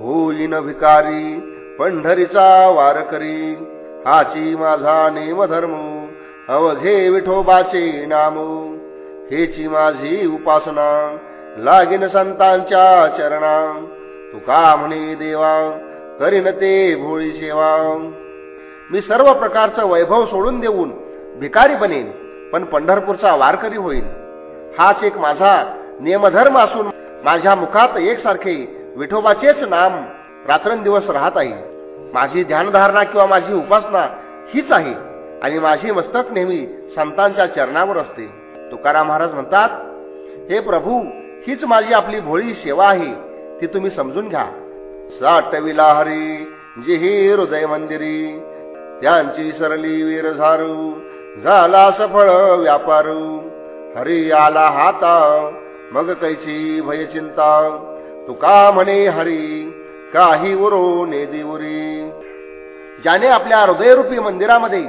होईन भिकारी पंढरीचा वारकरी हाची माझा नेमधर्म अवघे विठोबाचे नाम. हेची माझी उपासना लागीन संतांच्या चरणा. तुका म्हणे देवा करीन ते भोळी सेवा. मी सर्व प्रकारचं वैभव सोडून देऊन भिकारी बनेन पण पंढरपूरचा वारकरी होईल हाच एक माझा नियमधर्म असून माझ्या मुखात एकसारखे विठोबाचेच नाम रात्रंदिवस राहत आहे. माझी ध्यानधारणा किंवा माझी उपासना हीच आहे आणि माझी मस्तक नेहमी संतांच्या चरणावर असते. तुकाराम महाराज म्हणतात हे प्रभू हीच माझी आपली भोळी सेवा आहे ती तुम्ही समजून घ्या. साठविला हरी जी ही हृदय मंदिरी त्यांची सरली वीर झारू झाला सफळ व्यापारू. हरी आला हाता मग कैची भयचिंता. तुका म्हणे हरी काही उरो ने देवरी ज्याने आपल्या हृदयरूपी मंदिरामध्ये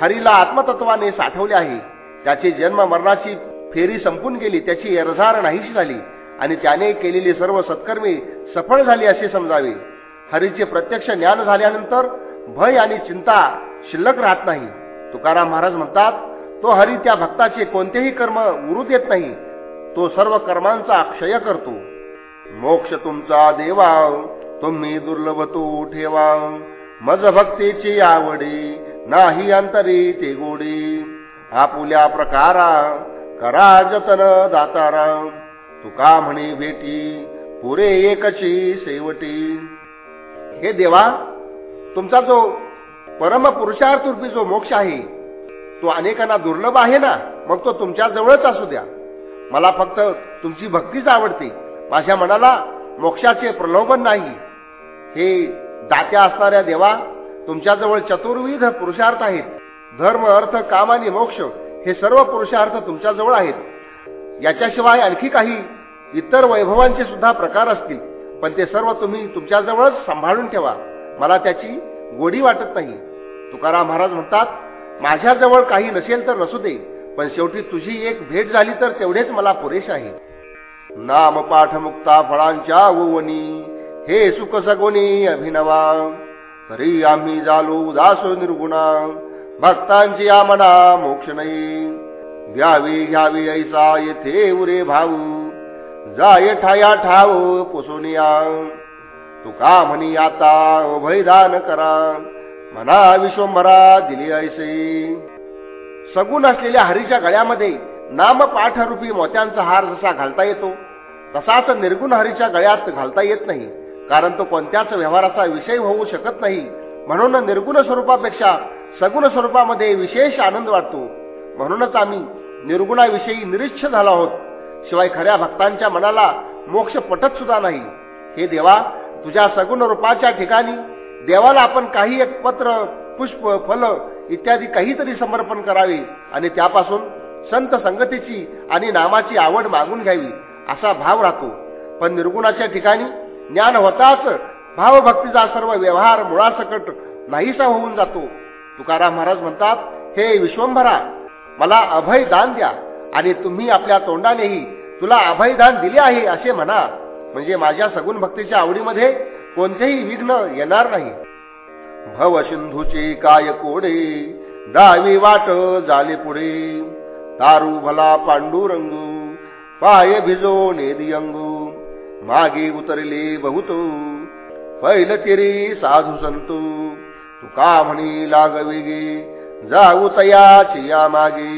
हरीला आत्मतत्वाने साठवले आहे त्याची जन्म मरणाची फेरी संपून गेली त्याची एरझार नाहीशी झाली आणि त्याने केलेली सर्व सत्कर्मी सफळ झाली असे समजावे. हरीचे प्रत्यक्ष ज्ञान झाल्यानंतर भय आणि चिंता शिल्लक राहत नाही. तुकाराम महाराज म्हणतात तो हरी त्या भक्ताचे कोणतेही कर्म उरू देत नाही तो सर्व कर्मांचा क्षय करतो. मोक्ष तुमचा देवा तुम्ही दुर्लभ तो ठेवा. मज भक्तीची आवडी नाही अंतरी ते गोडी. आपुल्या प्रकारा करा जतन दातारा. तुका म्हणे भेटी पुरे एकची सेवटी हे देवा तुमचा जो परम पुरुषार्थरूपी जो मोक्ष आहे तो अनेकांना दुर्लभ आहे ना? मग तो तुमच्या जवळच असू द्या. मला फक्त तुमची भक्तीच आवडते. माझ्या मनाला मोक्षाचे प्रलोभन नाही. हे दात्या असणाऱ्या देवा तुमच्याजवळ चतुर्विध पुरुषार्थ आहेत. धर्म अर्थ काम आणि मोक्ष हे सर्व पुरुषार्थ तुमच्याजवळ आहेत. याच्याशिवाय आणखी काही इतर वैभवांचे सुद्धा प्रकार असतील पण ते सर्व तुम्ही तुमच्याजवळच सांभाळून ठेवा. मला त्याची गोडी वाटत नाही. तुकाराम महाराज म्हणतात माझ्याजवळ काही नसेल तर नसू दे पण शेवटी तुझी एक भेट झाली तर तेवढेच मला पुरेश आहे. नाम पाठ मुक्ता फळांच्या ओवनी हे सुख सगोनी अभिनवा. तरी आम्ही झालो उदास निर्गुणा. भक्तांची आमना मोक्ष नाही. घ्यावी घ्यावी ऐसा येथे उरे भाऊ. जाय ठाया ठाव पुसोनिया. तुका म्हणी आता अभयदान करा. म्हणा विश्वंभरा दिली ऐसे. सगुण असलेल्या हरीच्या गळ्यामध्ये नाम पाठरूपी मोत्यांचा हार जसा घालता येतो तसाच निर्गुण हरीच्या गळ्यात घालता येत नाही कारण तो कोणत्याच व्यवहाराचा विषय होऊ शकत नाही. म्हणून निर्गुण स्वरूपापेक्षा सगुण स्वरूपामध्ये विशेष आनंद वाटतो. म्हणूनच आम्ही निर्गुणाविषयी निरीच्छ झालो आहोत. शिवाय खऱ्या भक्तांच्या मनाला मोक्ष पटत सुद्धा नाही. हे देवा तुझ्या सगुण रूपाच्या ठिकाणी देवाला आपण काही एक पत्र पुष्प फल इत्यादी काहीतरी समर्पण करावे आणि त्यापासून संत संगतीची आणि नामाची आवड मागून घ्यावी असा भाव राहतो. पण निर्गुणाच्या ठिकाणी ज्ञान होताच भावभक्तीचा सर्व व्यवहार मुळासकट नाहीसा होऊन जातो. तुकाराम महाराज म्हणतात हे विश्वंभरा मला अभय दान द्या आणि तुम्ही आपल्या तोंडानेही तुला अभय दान दिले आहे असे म्हणा. म्हणजे माझ्या सगुण भक्तीच्या आवडीमध्ये कोणतेही विघ्न येणार नाही. भव सिंधूचे काय कोडे दावी वाट झाले पुढे. तारू भला पांडुरंगू पाय भिजो नेदियंगू मागे उतरले बहुत पैल तिरी साधू संतू तुका म्हणी लागविगे जाऊ तयाची या मागे.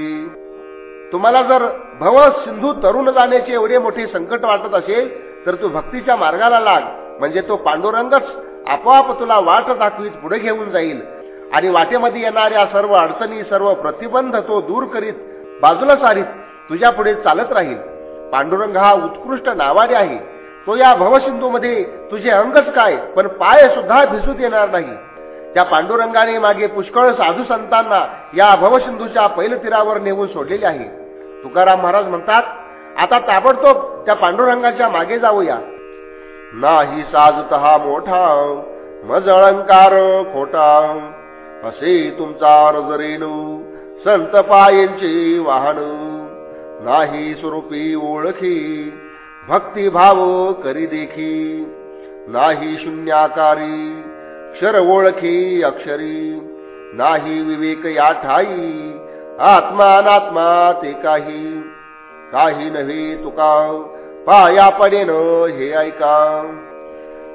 तुम्हाला जर भव सिंधू तरुण जाण्याचे एवढे मोठे संकट वाटत असेल तर तू भक्तीच्या मार्गाला लाग म्हणजे तो पांडुरंगच आपोआप तुला वाट दाखवीत पुढे घेऊन जाईल. आणि वाटेमध्ये येणाऱ्या सर्व अडचणी सर्व प्रतिबंध तो दूर करीत बाजूला सारीत तुझ्या पुढे चालत राहील. पांडुरंग हा उत्कृष्ट नावाने आहे. तो या भवसिंधूमध्ये तुझे अंगच काय पण पाय सुद्धा भिजूत येणार नाही. त्या पांडुरंगाने मागे पुष्कळ साधू संतांना या भवसिंधूच्या पैलतीरावर नेऊन सोडलेले आहे. तुकाराम महाराज म्हणतात आता ताबडतोब त्या पांडुरंगाच्या मागे जाऊया. नाही साजत हा मोठा मज अलंकार खोटा असे तुमचा रेणू. संत पायांचे वाहन. नाही स्वरूपी ओळखी भक्तिभाव करी देखी. नाही शून्याकारी क्षर ओळखी अक्षरी. नाही विवेक या ठाई आत्मानात्मा ते काही. काही नव्हे तुका पाया पडेन हे ऐका.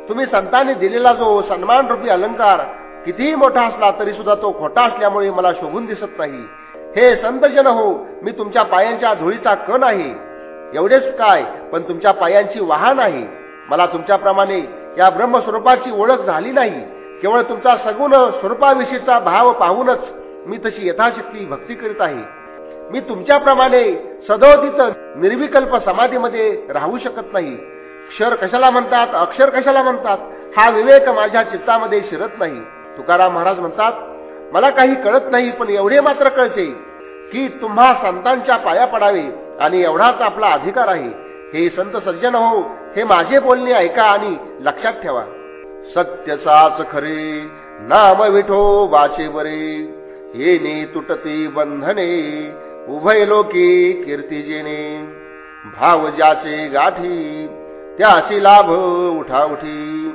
तुम्ही संतांनी दिलेला जो सन्मान रूपी अलंकार कितीही मोठा असला तरी सुद्धा तो खोटा असल्यामुळे मला शोभून दिसत नाही. हे संतजन हो मी तुमच्या पायांच्या धुळीचा कण आहे. एवढेच काय पण तुमच्या पायांची वाहन आहे. मला तुमच्याप्रमाणे या ब्रह्मस्वरूपाची ओळख झाली नाही. केवळ तुमचा सगुण स्वरूपाविषयीचा भाव पाहूनच मी तशी यथाशक्ती भक्ती करीत आहे. मी तुमच्याप्रमाणे सदोदित निर्विकल्प समाधीमध्ये राहू शकत नाही. क्षर कशाला म्हणतात अक्षर कशाला म्हणतात हा विवेक माझ्या चित्तामध्ये शिरत नाही. तुकाराम महाराज म्हणतात मला काही कळत नाही पण एवढे मात्र कळते की तुम्हा संतांच्या पाया पडावे आणि एवढाच आपला अधिकार आहे. हे संत सज्जन हो हे माझे बोलणे ऐका आणि लक्षात ठेवा. सत्यसाच खरे नाम विठो वाचे बरे येणे तुटते बंधने उभय लोके कीर्ती जेने. भाव ज्याचे गाठी त्याची लाभ उठा उठी.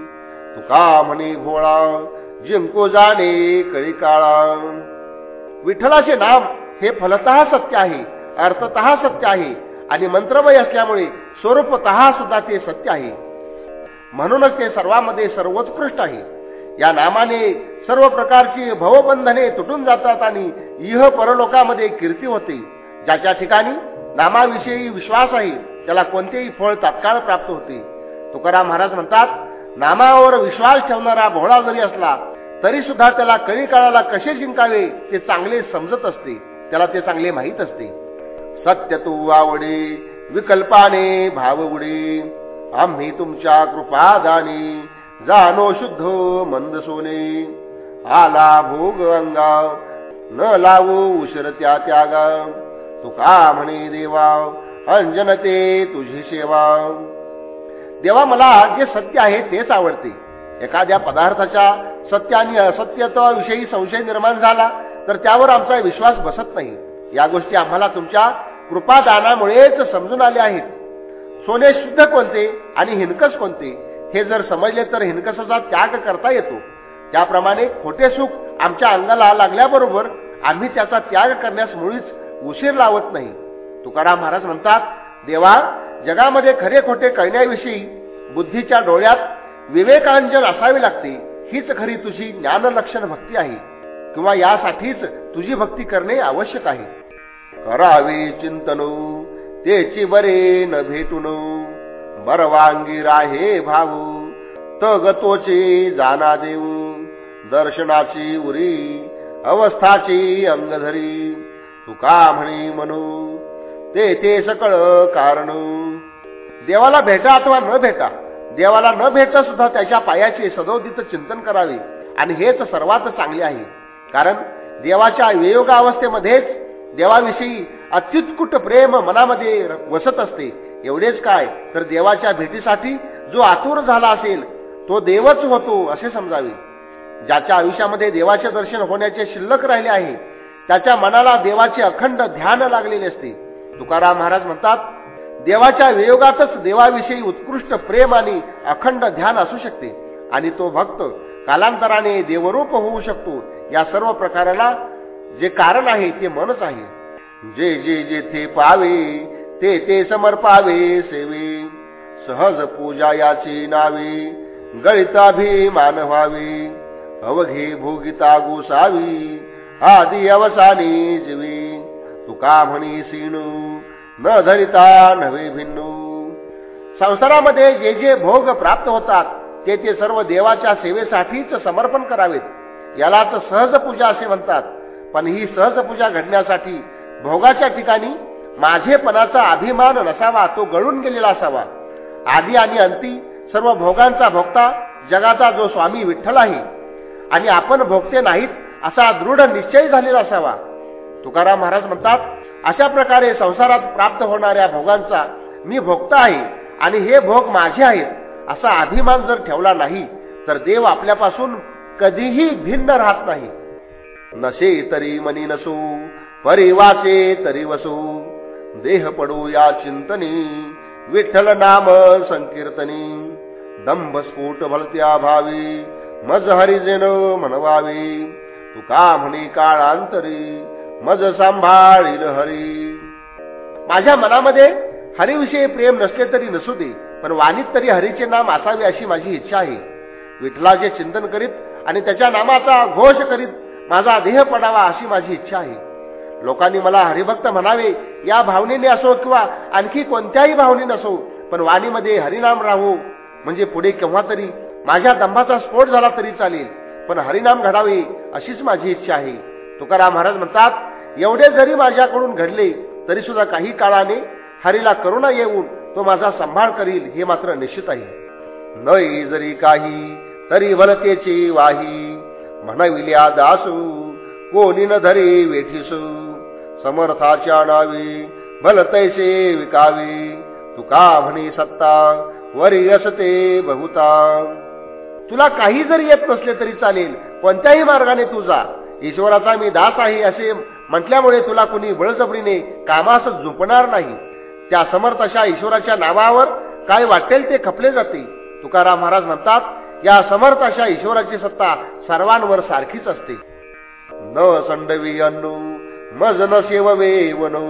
तुका म्हणे भोळा जिंको जाणे कळी काळा विठ्ठलाचे नाम हे फलत सत्य आहे अर्थत सत्य आहे आणि मंत्रमय असल्यामुळे स्वरूपत सुद्धा ते सत्य आहे. म्हणूनच ते सर्वांमध्ये सर्वोत्कृष्ट आहे. या नामाने सर्व प्रकारची भवबंधने तुटून जातात आणि इह परलोकामध्ये कीर्ती होते. ज्याच्या ठिकाणी नामाविषयी विश्वास आहे त्याला कोणतेही फळ तात्काळ प्राप्त होते. तुकाराम महाराज म्हणतात नामावर विश्वास ठेवणारा भोळा जरी असला तरी सुद्धा त्याला कळी काळाला कसे जिंकावे ते चांगले समजत असते. त्याला ते चांगले माहीत असते. सत्य तू आवडे विकल्पाने भाव उडे. आम्ही तुमच्या कृपादानी जानो शुद्ध मंद सोने. आला भोग अंगा न लावू उशर त्या त्यागा तुका म्हणे देवा अंजनते तुझी सेवा देवा मला जे सत्य आहे तेच आवडते. एखाद्या पदार्थाच्या सत्य आणि असत्यत्वाविषयी संशय निर्माण झाला तर त्यावर आमचा विश्वास बसत नाही. या गोष्टी आम्हाला तुमच्या कृपादानामुळेच समजून आले आहेत. सोने शुद्ध कोणते आणि हिनकस कोणते? हे जर समजले तर हिनकसाचा त्याग करता येतो. त्याप्रमाणे खोटे सुख आमच्या अंगाला लागल्याबरोबर आम्ही त्याचा त्याग करण्यास मुळीच उशीर लावत नाही. तुकाराम महाराज म्हणतात देवा जगामध्ये खरे खोटे कळण्याविषयी बुद्धीच्या डोळ्यात विवेकांजन असावी लागते हीच खरी तुझी ज्ञानलक्षण भक्ती आहे. किंवा यासाठीच तुझी भक्ती करणे आवश्यक आहे. करावे चिंतनो तेची बरे न भेटून. बरवांगी राहे भाऊ तगतोचे जाना देऊ. दर्शनाची उरी अवस्थाची अंगधरी. तुका म्हणी म्हणू ते ते सकळ कारण. देवाला भेटा अथवा न भेटा देवाला न भेटता सुद्धा त्याच्या पायाचे सदोदित चिंतन करावे. आणि हेच सर्वात चांगले आहे. कारण देवाच्या वियोग अवस्थेमध्येच देवाविषयी अत्युत्कुट प्रेम मनामध्ये वसत असते. एवढेच काय? तर देवाच्या भेटीसाठी जो आतुर झाला असेल तो देवच होतो असे समजावे. ज्याच्या आयुष्यामध्ये देवाचे दर्शन होण्याचे शिल्लक राहिले आहे त्याच्या मनाला देवाचे अखंड ध्यान लागलेले असते. तुकाराम महाराज म्हणतात देवाच्या वियोगातच देवाविषयी उत्कृष्ट प्रेम आणि अखंड ध्यान असू शकते. आणि तो भक्त कालांतराने देवरूप होऊ शकतो. या सर्व प्रकाराला जे कारण आहे ते मनच आहे. जे जे जेथे पावे ते ते समर्पावे सेवे. सहज पूजा याची नावे गळिताभिमान व्हावे. अवघे भोगिता गोसावी आदी अवसानी जीवी. तुका म्हणी सीणू न धरिता नव्हे भिन्नू. संसारामध्ये जे जे भोग प्राप्त होतात ते ते सर्व देवाच्या सेवेसाठीच समर्पण करावेत. यालाच सहज पूजा असे म्हणतात. पण ही सहज पूजा घडण्यासाठी भोगाच्या ठिकाणी माझेपणाचा अभिमान नसावा तो गळून गेलेला असावा. आधी आणि अंती सर्व भोगांचा भोगता जगाचा जो स्वामी विठ्ठल आहे. आणि आपण भोगते नाहीत असा दृढ निश्चय झालेला असावा. तुकाराम महाराज म्हणतात अशा प्रकारे संसारात प्राप्त होणाऱ्या भोगांचा मी भोगता आहे आणि हे भोग माझे आहेत असा अभिमान जर ठेवला नाही तर देव आपल्यापासून कधीही भिन्न राहत नाही. नसे तरी मनी नसू परिवाचे तरी वसू देह पडू या चिंतनी विठ्ठल नाम संकीर्तनी दंभ स्फोट भलत्या भावी मज हरिजेन म्हणवावे तुका म्हणी काळांतरी मज सांभाळील हरी. माझ्या मनामध्ये हरिविषयी प्रेम नसले तरी नसू दे पण वाणीत तरी हरीचे नाम असावे अशी माझी इच्छा आहे. विठ्ठलाचे चिंतन करीत आणि त्याच्या नामाचा घोष करीत माझा देह पडावा अशी माझी इच्छा आहे. लोकांनी मला हरिभक्त म्हणावे या भावनेने असो किंवा आणखी कोणत्याही भावनेने असो पण वाणीमध्ये हरिनाम राहू. म्हणजे पुढे केव्हा तरी माझ्या दंभाचा स्फोट झाला तरी चालेल पण हरिनाम घडावे अशीच माझी इच्छा आहे. तुकाराम महाराज म्हणतात एवढे जरी माझ्याकडून घडले तरी सुद्धा काही काळाने हरीला करुणा येऊन तो माझा सांभाळ करील हे मात्र निश्चित आहे. नई जरी काही तरी भलतेची वाही म्हणविल्या दासू कोणी न धरे वेठीसू. समर्थाच्या नावी भलतैसे विकावे. तुका म्हणी सत्ता वरी असते बहुता. तुला काही जरी येत नसले तरी चालेल कोणत्याही मार्गाने तू जा. ईश्वराचा मी दास आहे असे म्हटल्यामुळे तुला कुणी बळजबरीने कामास झुंपणार नाही. त्या समर्थ अशा ईश्वराच्या नावावर काय वाटेल ते खपले जाते. तुकाराम महाराज म्हणतात या समर्थ अशा ईश्वराची सत्ता सर्वांवर सारखीच असते. न संडवी अन्नू मज न सेववे वनू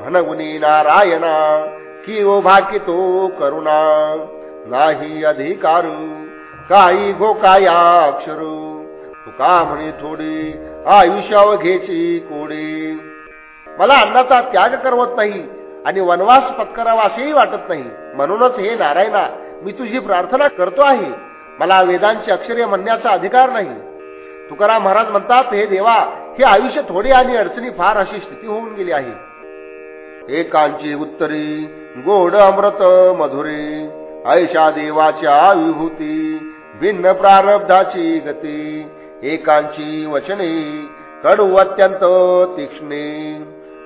म्हणगुनी नारायणा कि ओ भाकितो करुणा नाही अधिकारू काही गोकाया अक्षरू. तुका म्हणे थोडी? आयुष्याव घेची कोडी. मला अन्नाचा त्याग करवत नाही आणि वनवास पत्करावा असेही वाटत नाही. म्हणूनच हे नारायणा मी तुझी प्रार्थना करतो आहे. मला वेदांची अक्षरे म्हणण्याचा अधिकार नाही. तुकाराम महाराज म्हणतात हे देवा हे आयुष्य थोडे आणि अडचणी फार अशी स्थिती होऊन गेली आहे. एकांची उत्तरी गोड अमृत मधुरे. ऐशा देवाच्या विभूती भिन्न प्रारब्धाची गती. एकांची वचने कडू अत्यंत तीक्ष्णे.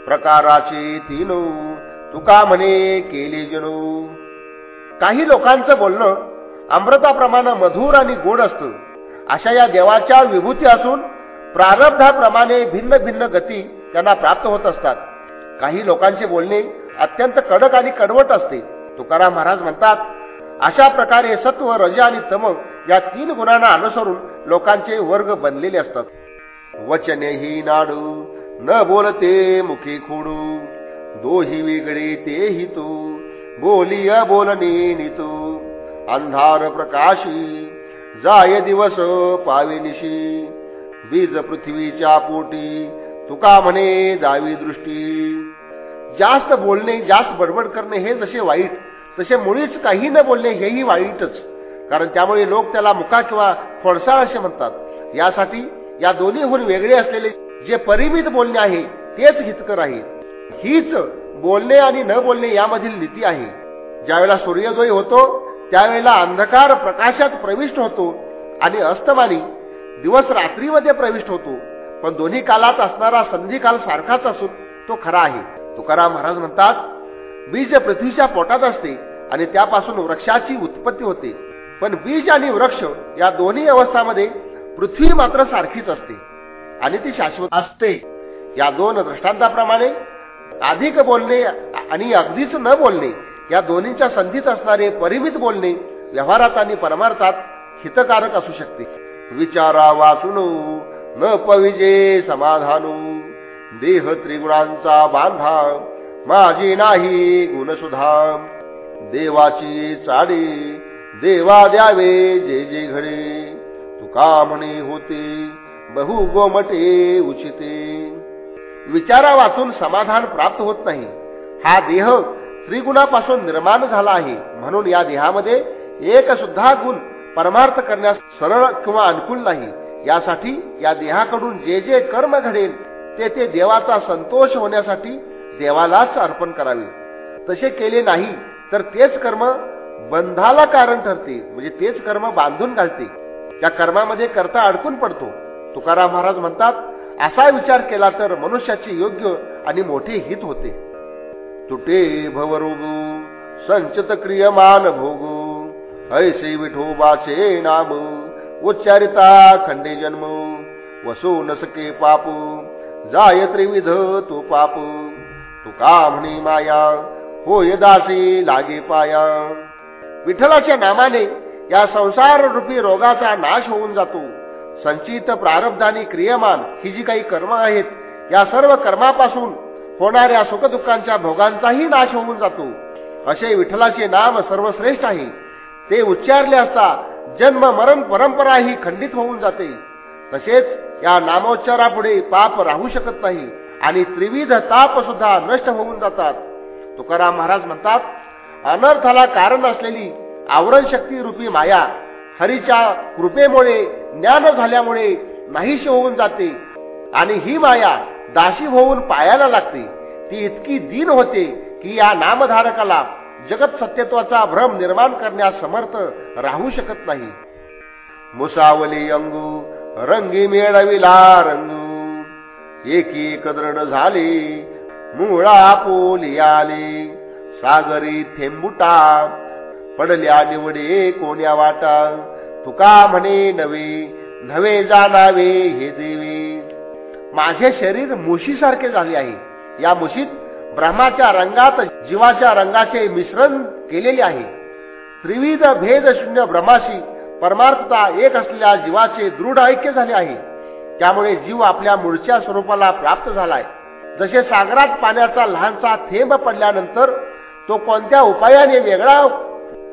प्रकाराचे तीन तुका म्हणे केले जणू. काही लोकांचं बोलणं अमृताप्रमाणे मधुर आणि गोड असतं. अशा या देवाच्या विभूती असून प्रारब्धाप्रमाणे भिन्न भिन्न गती त्यांना प्राप्त होत असतात. काही लोकांचे बोलणे अत्यंत कडक आणि कडवट असते. तुकाराम महाराज म्हणतात अशा प्रकारे सत्व रज आणि तमक या तीन गुणांना अनुसरून लोकांचे वर्ग बनलेले असतात. वचने ही नाडू न बोलते मुखी खोडू दोही वेगळे तेही तू बोली बोलणे नितू अंधार प्रकाशी जाय दिवस पाविनिशी बीज पृथ्वीच्या पोटी तुका म्हणे जावी दृष्टी. जास्त बोलणे जास्त बडबड करणे हे जसे वाईट तसे मुळीच काही न बोलणे हेही वाईटच. कारण त्यामुळे लोक त्याला मुका किंवा फळसाळ असे म्हणतात. यासाठी या दोन्हीहून वेगळे असलेले जे परिमित बोलणे आहे तेच हितकर आहे. हीच बोलणे आणि न बोलणे यामधील नीती आहे. ज्यावेळेला सूर्योदय होतो त्यावेळेला अंधकार प्रकाशात प्रविष्ट होतो आणि अस्तमानी दिवस रात्रीमध्ये प्रविष्ट होतो. पण दोन्ही कालात असणारा संधी काल सारखाच असून तो खरा आहे. तुकाराम महाराज म्हणतात बीज पृथ्वीच्या पोटात असते आणि त्यापासून वृक्षाची उत्पत्ती होते. पण बीज आणि वृक्ष या दोन्ही अवस्थामध्ये पृथ्वी मात्र सारखीच असते आणि ती शाश्वत असते. या दोन दृष्टांताप्रमाणे अधिक बोलणे आणि अगदीच न बोलणे या दोन्हीच्या संधीत असणारे परिमित बोलणे व्यवहारात आणि परमार्थात हितकारक असू शकते. विचारा वाचून न पविजे समाधानू. देह त्रिगुणांचा बांधा माझी नाही गुणसुधा. देवाची चाडी देवा द्यावे जे जे घडे. तुका म्हणे होते बहु गोमटे उचिते. विचारा वाचून समाधान प्राप्त होत नाही. हा देह त्रिगुणापासून निर्माण झाला आहे. म्हणून या देहामध्ये एक सुद्धा गुण परमार्थ करण्यास सरळ किंवा अनुकूल नाही. यासाठी या देहाकडून जे जे कर्म घडेल ते ते देवाचा संतोष होण्यासाठी देवालाच अर्पण करावे. तसे केले नाही तर तेच कर्म बंधाला कारण ठरते. म्हणजे तेच कर्म बांधून घालते. त्या कर्मामध्ये करता अडकून पडतो. तुकाराम महाराज म्हणतात असा विचार केला तर मनुष्याचे योग्य आणि मोठे हित होते. तुटे भवरोगू संचत क्रियमान भोगू ऐसे विठोबाचे नाम उच्चारिता खंडे जन्म वसो नसके पाप जाय त्रिविध तो पाप तुका म्हणी माया होय दासी लागे पाया. विठ्ठलाच्या नामाने या संसार रूपी रोगाचा नाश होऊन जातो. संचित प्रारब्धानी क्रियमान ही जी काही कर्म आहेत या सर्व कर्मापासून होणाऱ्या सुखदुःखांच्या भोगांचाही नाश होऊन जातो. असे विठ्ठलाचे नाम सर्वश्रेष्ठ आहे. ते उच्चारले असता जन्म मरण परंपरा ही खंडित होऊन जाते. तसेच या नामोच्चारापुढे पाप राहू शकत नाही आणि त्रिविध ताप सुद्धा नष्ट होऊन जातात. तुकाराम महाराज म्हणतात अनर्थाला कारण असलेली आवरण शक्ती रूपी माया हरीच्या कृपेमुळे ज्ञान झाल्यामुळे नाहीशी होऊन जाते आणि ही माया दाशी होऊन पायाला लागते. ती इतकी दीन होते की या नामधारकाला जगत सत्यत्वाचा भ्रम निर्माण करण्यास समर्थ राहू शकत नाही. मुसावली अंगू रंगी मेळविला रंगू. एकी कदरड झाले मुळा पोली आले. सागरी थेंबुटा पडल्या निवडे कोण्या वाटा? तुका म्हणे नवे नवे जाणावे हे देवे. माझे शरीर मुशीसारखे झाले आहे. या मुशीत ब्रह्माच्या रंगात जीवाच्या रंगाचे मिश्रण केलेले आहे. त्रिविध भेद शून्य ब्रह्माशी परमार्थता एक असलेल्या जीवाचे दृढ ऐक्य झाले आहे. त्यामुळे जीव आपल्या मूळच्या स्वरूपाला प्राप्त झालाय. जसे सागरात पाण्याचा लहानसा थेंब पडल्यानंतर तो कोणत्या उपायाने वेगळा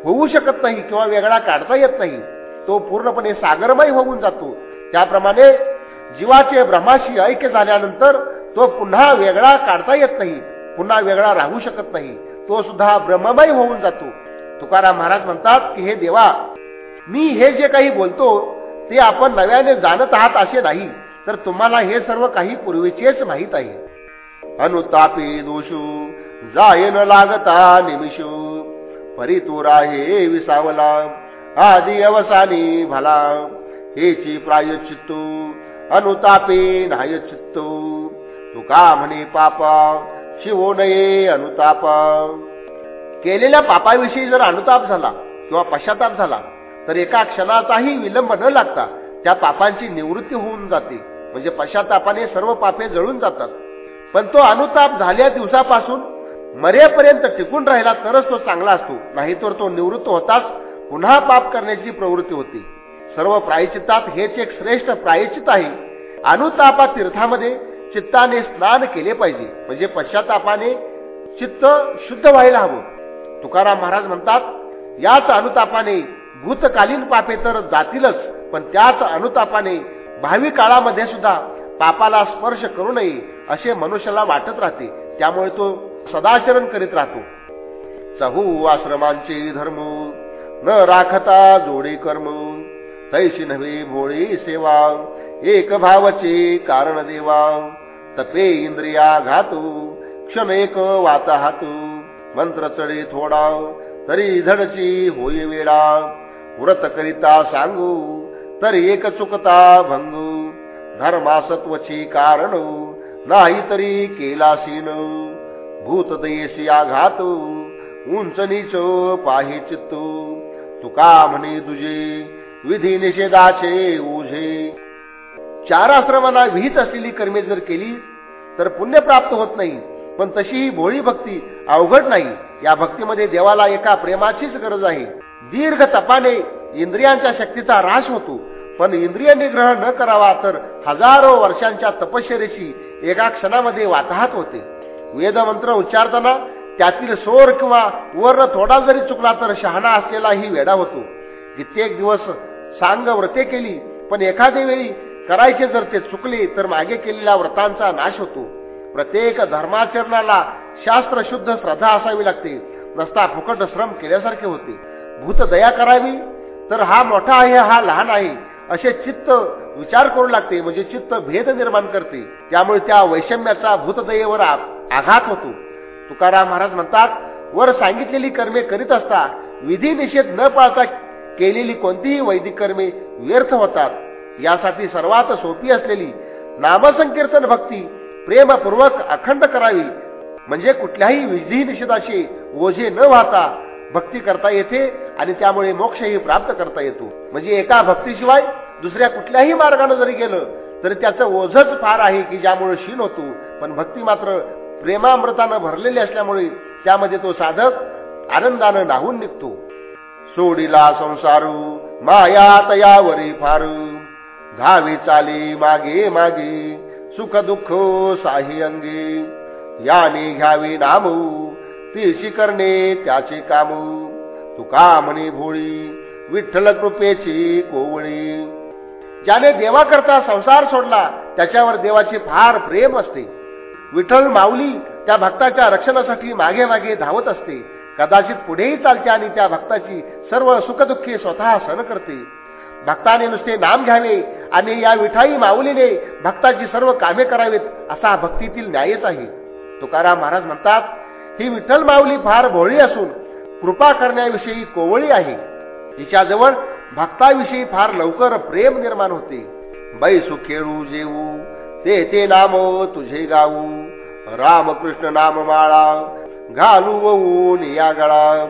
होऊ शकत नाही किंवा वेगळा काढता येत नाही तो पूर्णपणे सागरमय होऊन जातो. त्याप्रमाणे जीवाचे ब्रह्माशी ऐक्य झाल्यानंतर तो पुन्हा वेगळा काढता येत नाही पुन्हा वेगळा राहू शकत नाही तो सुद्धा ब्रह्ममय होऊन जातो. तुकाराम महाराज म्हणतात की हे देवा मी हे जे काही बोलतो ते आपण नव्याने जाणत आहात असे नाही तर तुम्हाला हे सर्व काही पूर्वीचेच माहीत आहे. अनुतापी दोषू जायन लागता निमिषू. परितुरा हे विसावला. आदी अवसानी भला. हेची प्रायचित्तू अनुतापे नाय चित्तो. तुका म्हणे पापा शिवो नये अनुताप. केलेल्या पापाविषयी जर अनुताप झाला किंवा पश्चाताप झाला तर एका क्षणाचाही विलंब न लागता त्या पापांची निवृत्ती होऊन जाते. म्हणजे पश्चातापाने सर्व पापे जळून जातात. पण तो अनुताप झाल्या दिवसापासून मरेपर्यंत टिकून राहिला तरच तो चांगला असतो. नाहीतर तो निवृत्त होताच पुन्हा पाप करण्याची प्रवृत्ती होती. सर्व प्रायचित्तात हेच एक श्रेष्ठ प्रायचित आहे. अनुतापा तीर्थामध्ये चित्ताने स्नान केले पाहिजे. म्हणजे पश्चातापाने चित्त शुद्ध व्हायला हवं. तुकाराम महाराज म्हणतात याच अनुतापाने भूतकालीन पापे तर जातीलच पण त्याच अनुतापाने भावी काळामध्ये सुद्धा पापाला स्पर्श करू नये असे मनुष्याला वाटत राहते. त्यामुळे तो सदाचरण करीत राहतो. चहू आश्रमांचे धर्म न राखता जोडे कर्म तैशी नव्हे भोळी सेवा एक भावचे कारण देवा तपे इंद्रिया घातू क्षमेक एक वाता हातू मंत्र चढे थोडा तरी धडची होई वेळा व्रत करिता सांगू तरी एक चुकता भंगू धर्मासत्वची कारण नाही तरी केला सीन भूतदयेशी आघात उंच नीच पाही चित्तू. तुका म्हणे तुझे विधी निषेधाचे ओझे. चाराश्रमांना विहित असलेली कर्मे जर केली तर पुण्य प्राप्त होत नाही. पण तशी ही भोळी भक्ती अवघड नाही. या भक्तीमध्ये देवाला एका प्रेमाचीच गरज आहे. दीर्घ तपाने इंद्रियांच्या शक्तीचा राश होतो. पण इंद्रिय निग्रह न करावा तर हजारो वर्षांच्या तपश्चरेशी एका क्षणामध्ये वाताहत होते. वेदमंत्र उच्चारताना त्यातील सोर किंवा वर्ण थोडा जरी चुकला तर शहाणा असलेलाही वेडा होतो. कित्येक दिवस सांग व्रते केली पण एखाद्या वेळी करायचे जर ते चुकले तर मागे केलेल्या व्रतांचा नाश होतो. प्रत्येक धर्माचरणाला शास्त्र शुद्ध श्रद्धा असावी लागते. नसता फुकट श्रम केल्यासारखे होते. भूत दया करावी तर हा मोठा आहे हा लहान आहे असे चित्त विचार करू लागते म्हणजे चित्त भेद निर्माण करते. त्यामुळे त्या वैषम्याचा भूतदयेवर आघात होतो. तुकाराम महाराज म्हणतात वर सांगितलेली कर्मे करीत असता विधी निषेध न पाळता केलेली कोणतीही वैदिक कर्मे व्यर्थ होतात. यासाठी सर्वात सोपी असलेली नामसंकीर्तन भक्ती प्रेमपूर्वक अखंड करावी. म्हणजे कुठल्याही विधी निषेधाचे ओझे न वाहता भक्ती करता येते आणि त्यामुळे मोक्षही प्राप्त करता येतो. म्हणजे एका भक्तीशिवाय दुसऱ्या कुठल्याही मार्गाने जरी गेलं तरी त्याचं ओझच फार आहे की ज्यामुळे क्षीण होतो. पण भक्ती मात्र प्रेमामृतानं भरलेली असल्यामुळे त्यामध्ये तो साधक आनंदानं नाहून निघतो. सोडिला संसारू माया तयावरी फारू. धावी चाली मागे मागे सुख दुःख साही अंगी. याने घ्यावी नामू तीशी करणे त्याचे कामू. तुका म्हणे भोळी विठ्ठल कृपेची कोवळी. ज्याने देवाकरता संसार सोडला त्याच्यावर देवाची फार प्रेम असते. विठ्ठल माऊली त्या भक्ताच्या रक्षणासाठी मागे मागे धावत असते. कदाचित पुढेही चालते आणि त्या भक्ताची सर्व सुखदुःखे स्वतः सहन करते. भक्ताने नुसते नाम घ्यावे आणि या विठाई माऊलीने भक्ताची सर्व कामे करावीत असा भक्तीतील न्यायच आहे. तुकाराम महाराज म्हणतात ही विठ्ठल माऊली फार भोळी असून कृपा करण्याविषयी कोवळी आहे. तिच्याजवळ भक्ताविषयी फार लवकर प्रेम निर्माण होते. बैसू खेळू जेऊ ते ते नाम तुझे गाऊ. रामकृष्ण नाम माळा घालू वऊन या गळा.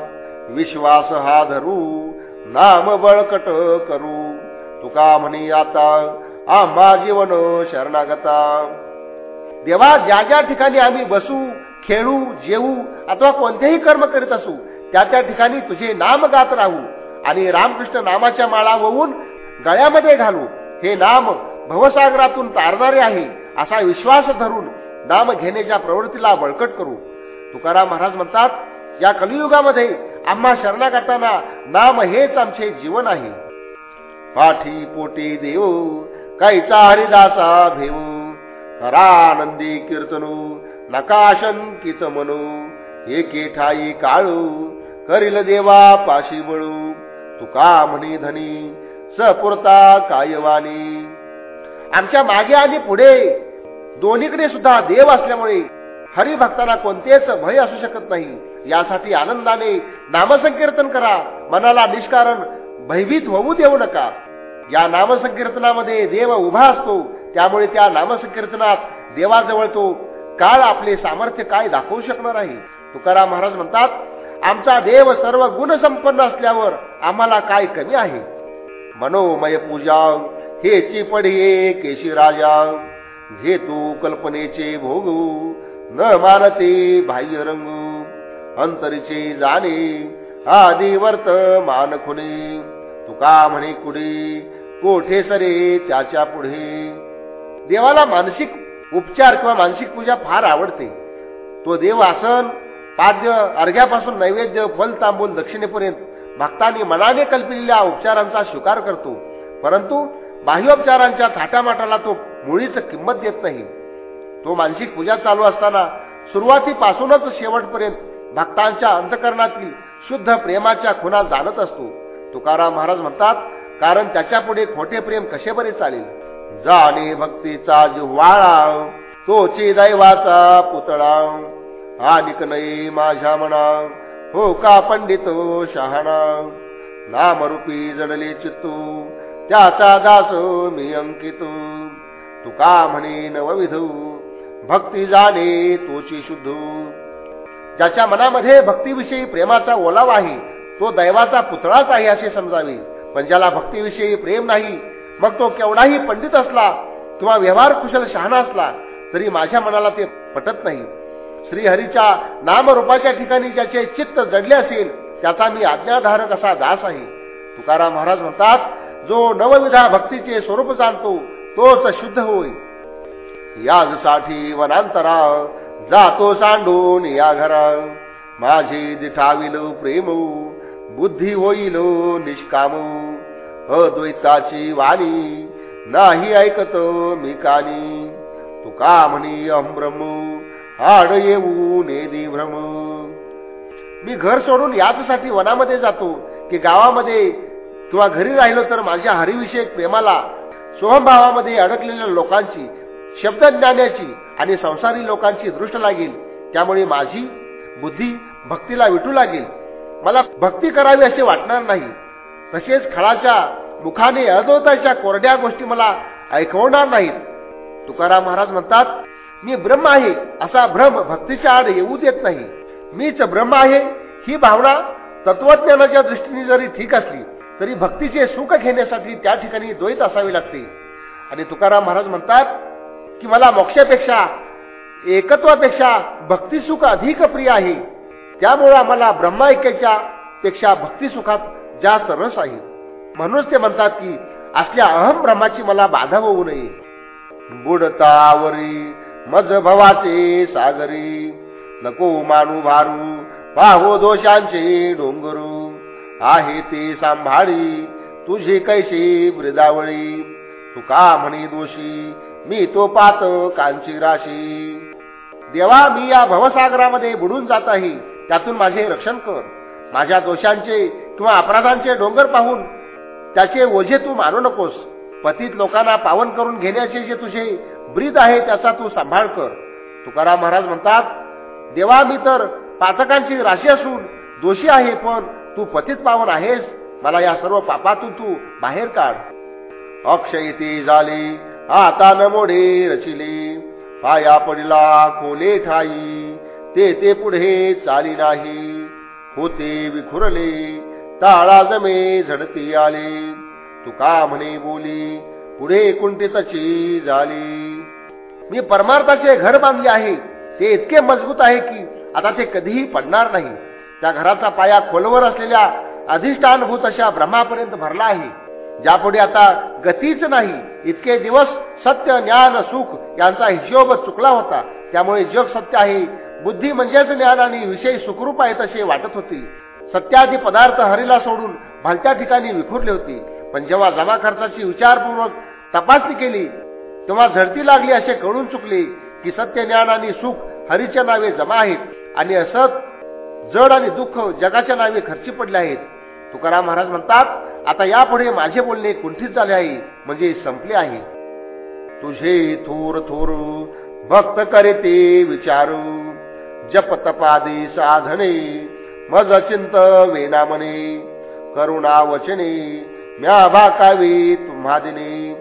विश्वास हा धरू नाम बळकट करू. तुका म्हणी आता आम्हा जीवन शरणागता. देवा ज्या ज्या ठिकाणी आम्ही बसू खेळू जेवू अथवा कोणतेही कर्म करीत असू त्या त्या ठिकाणी तुझे नाम गात राहू. आणि रामकृष्ण नामाच्या माळा वळून गळ्यामध्ये घालू. हे नाम भवसागरातून तारणारे आहे असा विश्वास धरून नाम घेण्याच्या प्रवृत्तीला बळकट करू. तुकाराम महाराज म्हणतात या कलियुगामध्ये आम्हा शरणागताना नाम हेच आमचे जीवन आहे. पाठी पोटी देव काहीचा हरिदासा भेऊ करानंदी कीर्तनू नकाशंकित म्हणू एके ठाई काळू करील देवा पाशी बळू तुका म्हणी धनी सपुरता कायवानी आमच्या मागे आणि पुढे. दोन्हीकडे सुद्धा देव असल्यामुळे हरिभक्तांना कोणतेच भय असू शकत नाही. यासाठी आनंदाने नामसंकीर्तन करा. मनाला निष्कारण भयभीत होऊ देऊ नका. या नामसंकीर्तनामध्ये देव उभा असतो. त्यामुळे त्या नामसंकीर्तनात देवाजवळ तो काळ आपले सामर्थ्य काय दाखवू शकणार आहे? तुकाराम महाराज म्हणतात आमचा देव सर्व गुणसंपन्न असल्यावर आम्हाला काय कमी आहे? मनोमय पूजा हेची पढिये केशी राजा. घे तू कल्पनेचे भोगू न मानते बाह्य रंगू. अंतरीचे जाणे आधी वर्त मान खुने तुका म्हणे कुडे कोठे सरे त्याच्या पुढे. देवाला मानसिक उपचार किंवा मानसिक पूजा फार आवडते. तो देव आसन पाद्य अर्घ्यापासून नैवेद्य फल तांबूल दक्षिणेपर्यंत भक्तांनी मनाने कल्पिलेल्या उपचारांचा स्वीकार करतो. परंतु बाह्योपचारांच्या थाटामाटाला तो मुळीच किंमत देत नाही. तो मानसिक पूजा चालू असताना सुरुवातीपासूनच शेवटपर्यंत भक्तांच्या अंतकरणातील शुद्ध प्रेमाच्या खुणा जाणत असतो. तुकाराम महाराज म्हणतात कारण त्याच्या पुढे खोटे प्रेम कसे बरे चालेल? जाणे भक्तीचा जिव्हाळा तोची दैवाचा पुतळा. हा नाही माझ्या म्हणा हो का पंडित शहाणा? नामरूपी जडले चित्तू त्याचा दासो मी अंकितू. तुका म्हणे नवविधू. भक्ती जाणे तोची शुद्धू. ज्याच्या मनामध्ये भक्तीविषयी प्रेमाचा ओलावा आहे तो दैवाचा पुतळाच आहे असे समजावे. पण ज्याला भक्तीविषयी प्रेम नाही मग तो केवढाही पंडित असला किंवा व्यवहार कुशल शहाणा असला तरी माझ्या मनाला ते पटत नाही. श्रीहरीच्या नामरूपाच्या ठिकाणी ज्याचे चित्त जडले असेल त्याचा मी आज्ञाधारक असा दास आहे. तुकाराम महाराज म्हणतात जो नवविधा भक्तीचे स्वरूप जाणतो तोच शुद्ध होय. याजसाठी वनांतरा जातो सांडून या घरा. माझी दिठाविल प्रेम बुद्धी होईल निष्काम. अद्वैताची वाणी नाही ऐकत मी कानी. तुका म्हणी अम्रम आड येऊ नेदी भ्रम. मी घर सोडून याचसाठी वनामध्ये जातो की गावामध्ये किंवा घरी राहिलो तर माझ्या हरिविषयक प्रेमाला स्वभावामध्ये अडकलेल्या लोकांची शब्द ज्ञानाची आणि संसारी लोकांची दृष्ट लागेल. त्यामुळे माझी बुद्धी भक्तीला विटू लागेल. मला भक्ती करावी असे वाटणार नाही. तसेच खळाच्या मुखाने अद्वैताच्या कोरड्या गोष्टी मला ऐकवणार नाहीत. तुकाराम महाराज म्हणतात मी ब्रह्म आहे असा भ्रम भक्तीच्या आड येऊ देत नाही. मीच ब्रह्म आहे ही भावना तत्वज्ञानाच्या दृष्टीने जरी ठीक असली तरी भक्तीचे सुख घेण्यासाठी त्या ठिकाणी द्वैत असावे लागते. आणि तुकाराम महाराज म्हणतात की मला मोक्षापेक्षा एकत्वापेक्षा भक्तिसुख अधिक प्रिय आहे. त्यामुळे आम्हाला ब्रह्माऐक्याच्या पेक्षा भक्तिसुखात जास्त रस आहे. म्हणूनच ते म्हणतात की असल्या अहम ब्रह्माची मला बाधा होऊ नये. बुडतावरी मज भवाचे सागरी नको मानू भारू पाहो दोषांचे डोंगरू. आहे ते सांभाळी तुझी कैशी वृदावळी. तुका म्हणी म्हणे दोषी? मी तो पात कांची राशी. देवा मी या भवसागरामध्ये बुडून जात आहे. त्यातून माझे रक्षण कर. माझ्या दोषांचे किंवा अपराधांचे डोंगर पाहून त्याचे ओझे तू मानू नकोस. पतीत लोकांना पावन करून घेण्याचे जे तुझे ब्रीद आहे त्याचा तू सांभाळ कर. तुकाराम महाराज म्हणतात देवा मी तर पातकांची राशी असून दोषी आहे पण तू पतित पावन आहेस. मला या सर्व पापातून तू बाहेर काढ. अक्षय ते झाले आता न मोडे रचिली. पाया पडला कोले ठाई ते ते पुढे चाली नाही. होते विखुरले ताळा जमे झडती आले. तुका म्हणे बोली पुढे कुंठितची झाली मी परमार्थाचे घर बांधले आहे ते इतके मजबूत आहे की आता ते कधीही पडणार नाही. त्या घराचा पाया खोलवर असलेल्या अधिष्ठानभूत अशा ब्रह्मापर्यंत भरला आहे ज्यापुढे आता गतीच नाही इतके दिवस सत्य ज्ञान सुख यांचा हिशोब चुकला होता. त्यामुळे जग सत्य आहे बुद्धी म्हणजेच ज्ञान आणि विषय सुखरूप आहेत असे वाटत होते. सत्यादी पदार्थ हरीला सोडून भलत्या ठिकाणी विखुरले होते. पण जेव्हा जमा खर्चाची विचारपूर्वक तपासणी केली तेव्हा झडती लागली असे कळून चुकले की सत्य ज्ञान आणि सुख हरीच्या नावे जमा आहेत. आणि असत जड आणि दुःख जगाच्या नावे खर्ची पडले आहेत. तुकाराम महाराज म्हणतात आता यापुढे माझे बोलणे कुंठित झाले आहे म्हणजे संपले आहे. तुझे थोर थोर भक्त करीते विचारू. जप तपादी साधने मज चिंत वेनामने करुणा वचने म्या भाकावी तुम्हा दिने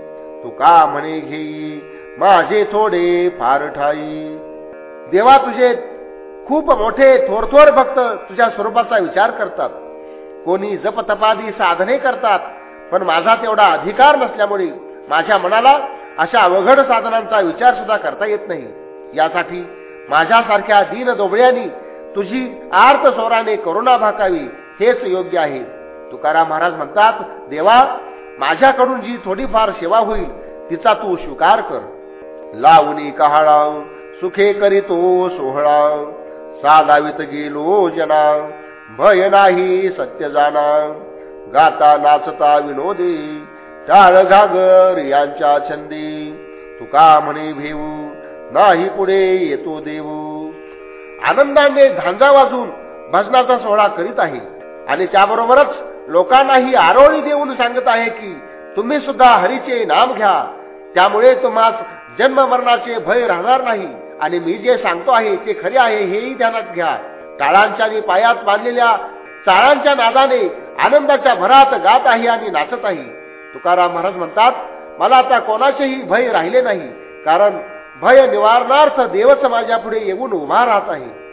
तुका म्हणे घेई माझे थोडे फार ठाई. देवा तुझे खूप मोठे थोरथोर भक्त तुझ्या स्वरूपाचा विचार करतात. कोणी जपतपादी साधने करतात पण माझा तेवढा अधिकार नसल्यामुळे माझ्या मनाला अशा अवघड साधनांचा विचार सुद्धा करता येत नाही. यासाठी माझ्यासारख्या दीन दोबळ्यांनी तुझी आर्त स्वराने करुणा भाकावी हेच योग्य आहे. तुकाराम महाराज म्हणतात देवा माझ्याकडून जी थोडीफार सेवा होईल तिचा तू स्वीकार कर. लावणी कहाळा सुखे करीतो सोहळा साधावित गेलो जना भय नाही सत्य जाना गाता नाचता विनोदी टाळ घागर यांच्या छंदी. तुका म्हणे भेऊ नाही पुढे येतो देऊ आनंदाने धांजा वाजून भजनाचा सोहळा करीत आहे. आणि त्याबरोबरच लोकांनाही आरोळी देऊन सांगत आहे की तुम्ही सुद्धा हरीचे नाम घ्या. त्यामुळे तुम्हाला जन्म मरणाचे भय राहणार नाही. आणि मी जे सांगतो आहे ते खरे आहे हेही ध्यानात घ्या. टाळांच्या आणि पायात बांधलेल्या चाळांच्या नादाने आनंदाच्या भरात गात आहे आणि नाचत आहे. तुकाराम महाराज म्हणतात मला आता कोणाचेही भय राहिले नाही कारण भय निवारणार्थ देव समाजापुढे येऊन उभा राहत आहे.